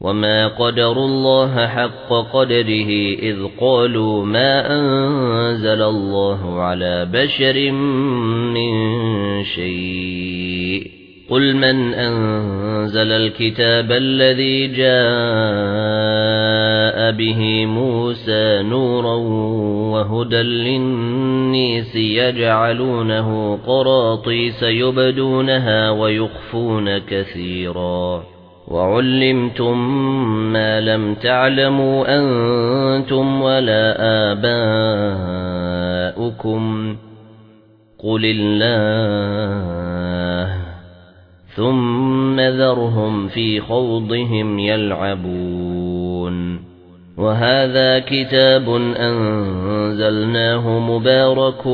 وما قدر الله حق قدره إذ قالوا ما أنزل الله على بشر من شيء قل من أنزل الكتاب الذي جاء به موسى نورا وهدى للنيس يجعلونه قراطيس يبدونها ويخفون كثيراً وَعُلِّمْتُم مَّا لَمْ تَعْلَمُوا أَنتُمْ وَلَا آبَاؤُكُمْ. قُلِ اللَّهُ ثُمَّ ذَرْهُمْ فِي خَوْضِهِمْ يَلْعَبُونَ. وَهَذَا كِتَابٌ أَنزَلْنَاهُ مُبَارَكٌ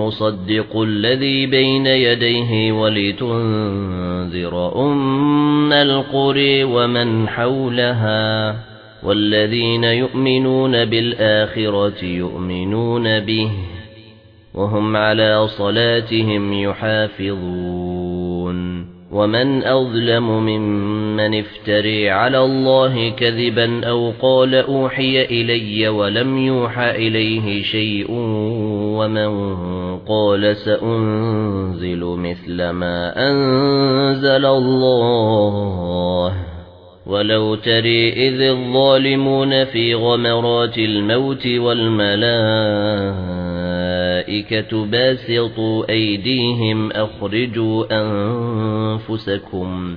مُصَدِّقُ الَّذِي بَيْنَ يَدَيْهِ وَلِتُنذِرَ أُمَّ الْقُرَى وَمَنْ حَوْلَهَا وَالَّذِينَ يُؤْمِنُونَ بِالْآخِرَةِ يُؤْمِنُونَ بِهِ وَهُمْ عَلَى صَلَاتِهِمْ يُحَافِظُونَ وَمَنْ أَظْلَمُ مِمَّنِ افْتَرَى عَلَى اللَّهِ كَذِبًا أَوْ قَالَ أُوحِيَ إِلَيَّ وَلَمْ يُوحَ إِلَيْهِ شَيْءٌ وَمَنْ قَالَ سَأُنْزِلُ مِثْلَ مَا أَنزَلَ اللَّهُ وَلَوْ تَرَى إِذِ الظَّالِمُونَ فِي غَمَرَاتِ الْمَوْتِ وَالْمَلَائِكَةُ بَاسِطُو أَيْدِيهِمْ أَخْرِجُوا أَنفُسَكُمْ